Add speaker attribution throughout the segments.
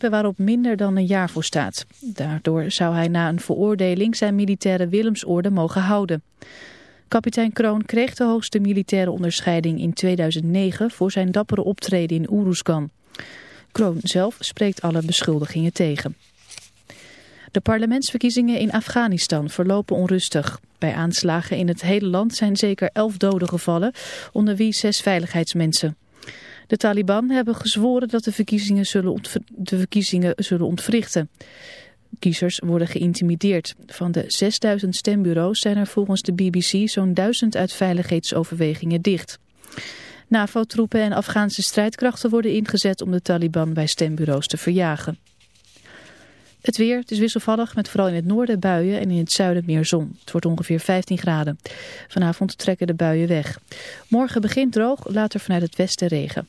Speaker 1: waarop minder dan een jaar voor staat. Daardoor zou hij na een veroordeling zijn militaire Willemsorde mogen houden. Kapitein Kroon kreeg de hoogste militaire onderscheiding in 2009 voor zijn dappere optreden in Oeroesgan. Kroon zelf spreekt alle beschuldigingen tegen. De parlementsverkiezingen in Afghanistan verlopen onrustig. Bij aanslagen in het hele land zijn zeker elf doden gevallen, onder wie zes veiligheidsmensen. De Taliban hebben gezworen dat de verkiezingen zullen, de verkiezingen zullen ontwrichten. Kiezers worden geïntimideerd. Van de 6000 stembureaus zijn er volgens de BBC zo'n duizend uit veiligheidsoverwegingen dicht. NAVO-troepen en Afghaanse strijdkrachten worden ingezet om de Taliban bij stembureaus te verjagen. Het weer, is wisselvallig met vooral in het noorden buien en in het zuiden meer zon. Het wordt ongeveer 15 graden. Vanavond trekken de buien weg. Morgen begint droog, later vanuit het westen regen.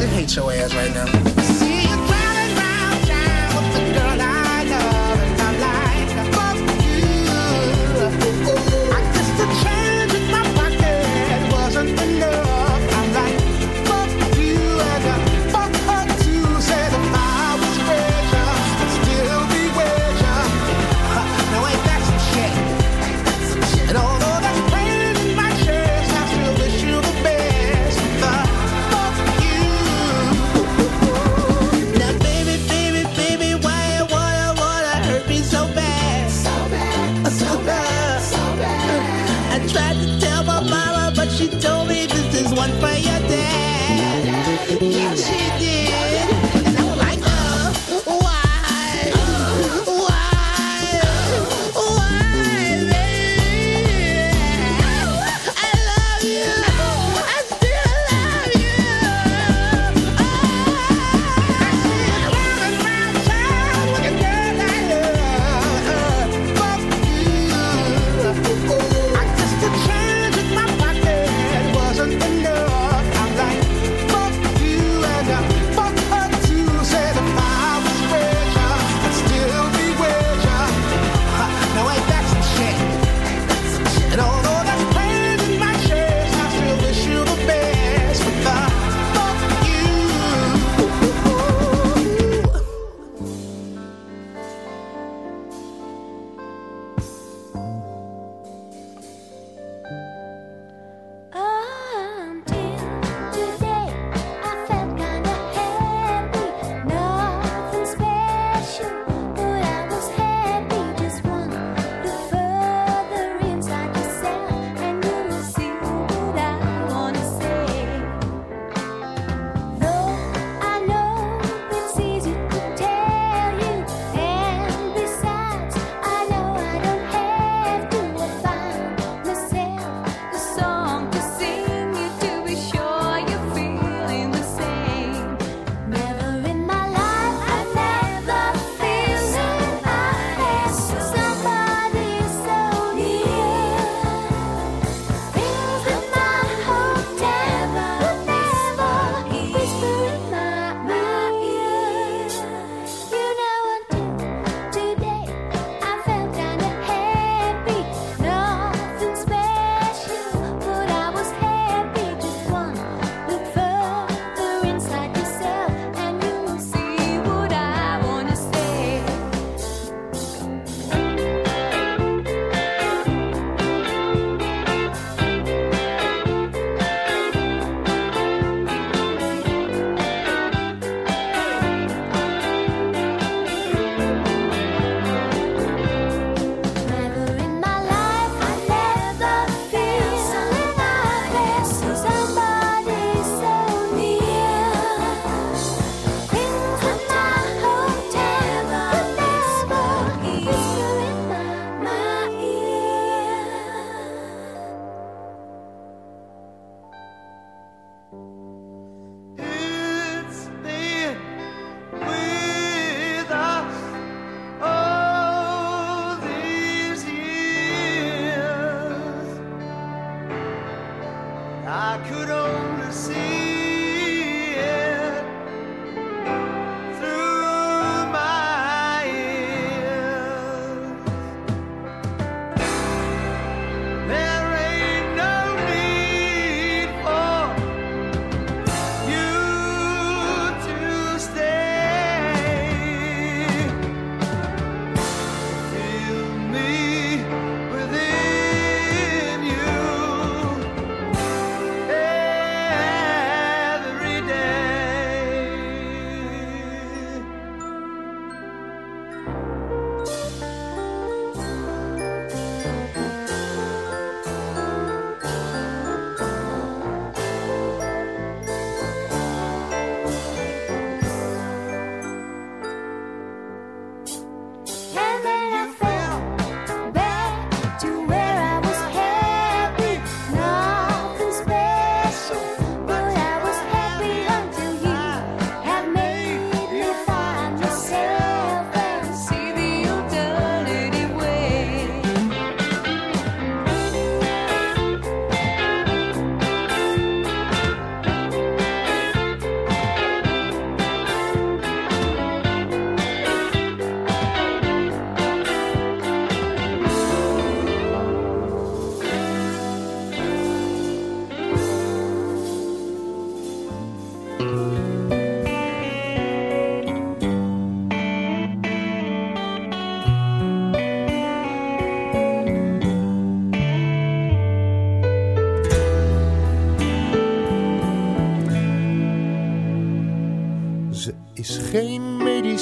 Speaker 2: Really hate your ass right now.
Speaker 3: could only see.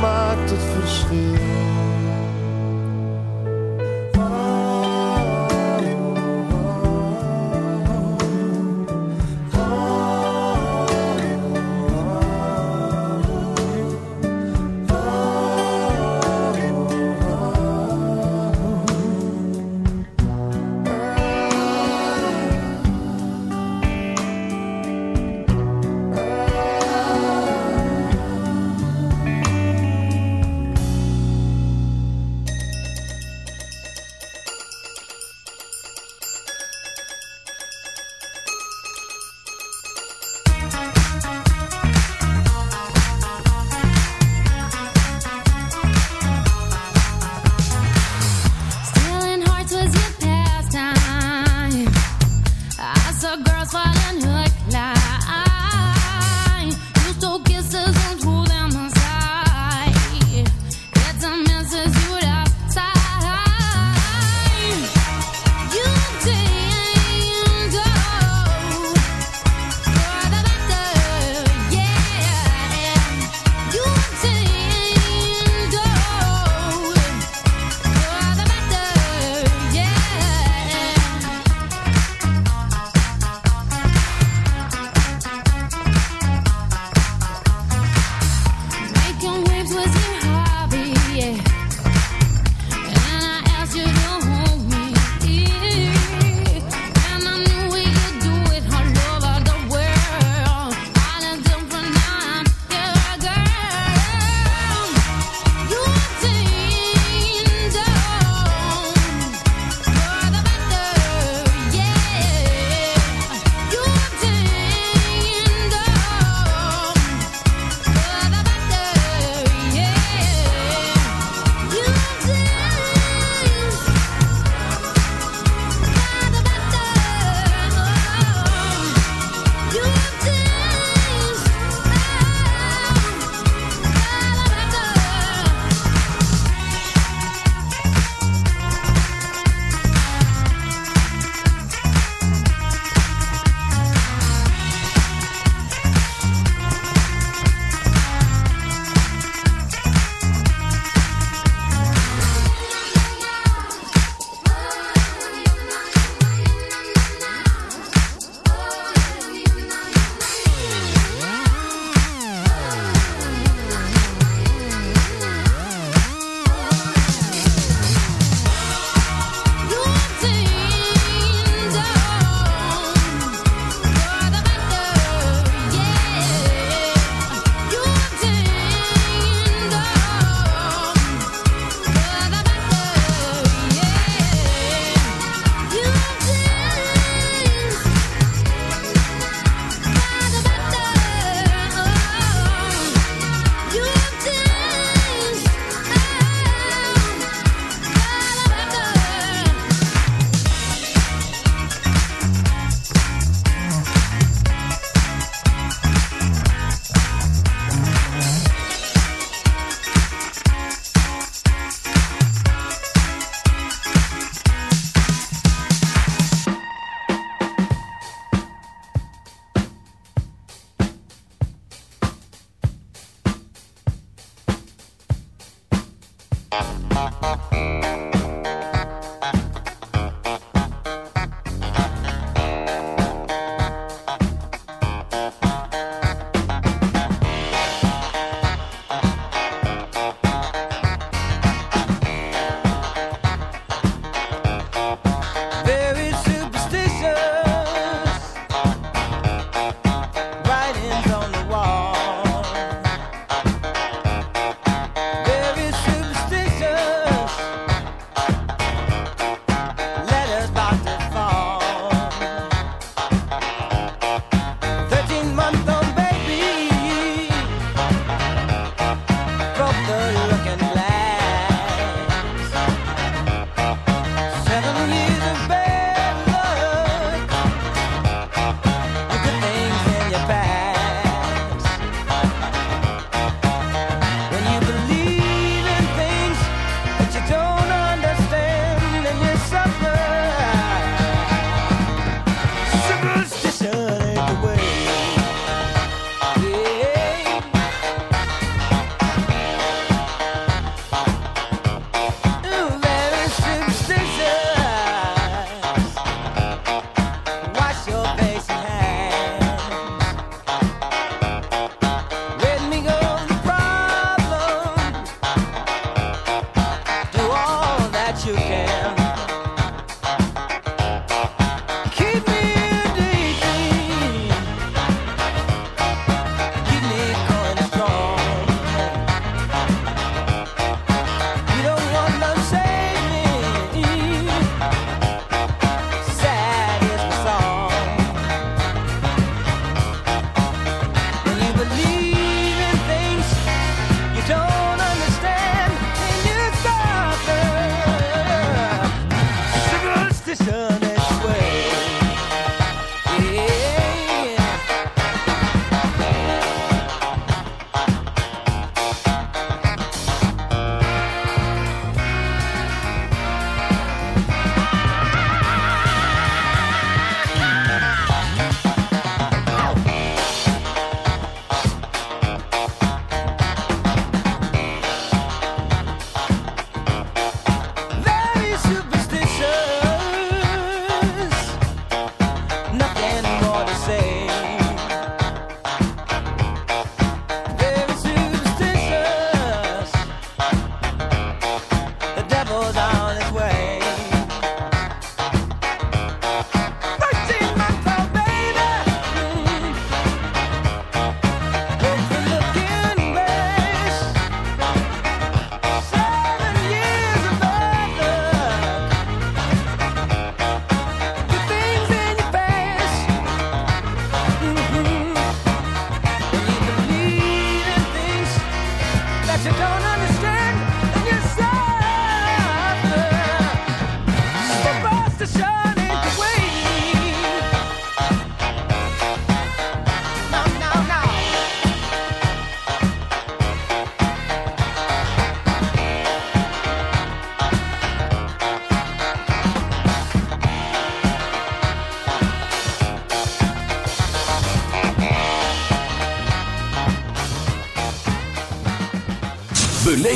Speaker 3: maakt het verschil.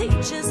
Speaker 4: Teachers,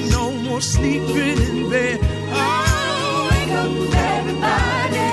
Speaker 5: No more sleeping in bed. Oh, wake up, everybody.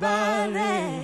Speaker 4: barren.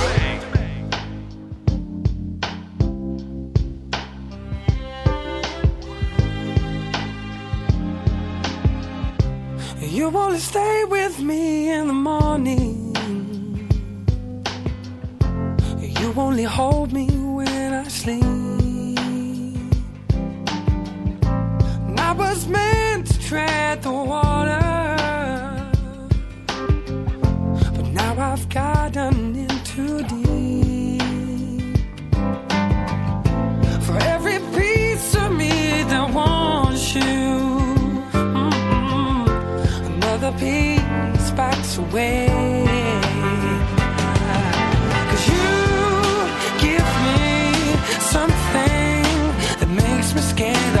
Speaker 6: Christmas scared.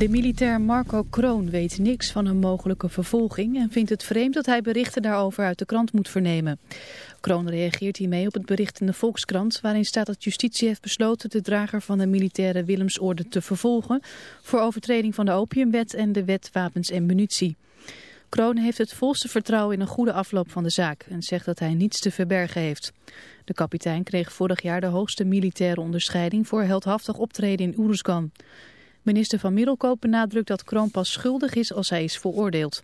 Speaker 1: De militair Marco Kroon weet niks van een mogelijke vervolging... en vindt het vreemd dat hij berichten daarover uit de krant moet vernemen. Kroon reageert hiermee op het bericht in de Volkskrant... waarin staat dat justitie heeft besloten de drager van de militaire Willemsorde te vervolgen... voor overtreding van de opiumwet en de wet wapens en munitie. Kroon heeft het volste vertrouwen in een goede afloop van de zaak... en zegt dat hij niets te verbergen heeft. De kapitein kreeg vorig jaar de hoogste militaire onderscheiding... voor heldhaftig optreden in Oeruzgan. Minister van Middelkoop benadrukt dat Kroon pas schuldig is als hij is veroordeeld.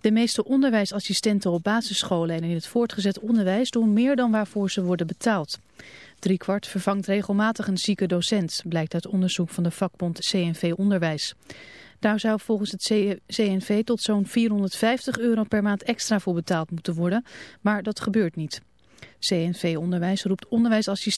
Speaker 1: De meeste onderwijsassistenten op basisscholen en in het voortgezet onderwijs doen meer dan waarvoor ze worden betaald. Driekwart vervangt regelmatig een zieke docent, blijkt uit onderzoek van de vakbond CNV Onderwijs. Daar zou volgens het CNV tot zo'n 450 euro per maand extra voor betaald moeten worden, maar dat gebeurt niet. CNV Onderwijs roept onderwijsassistenten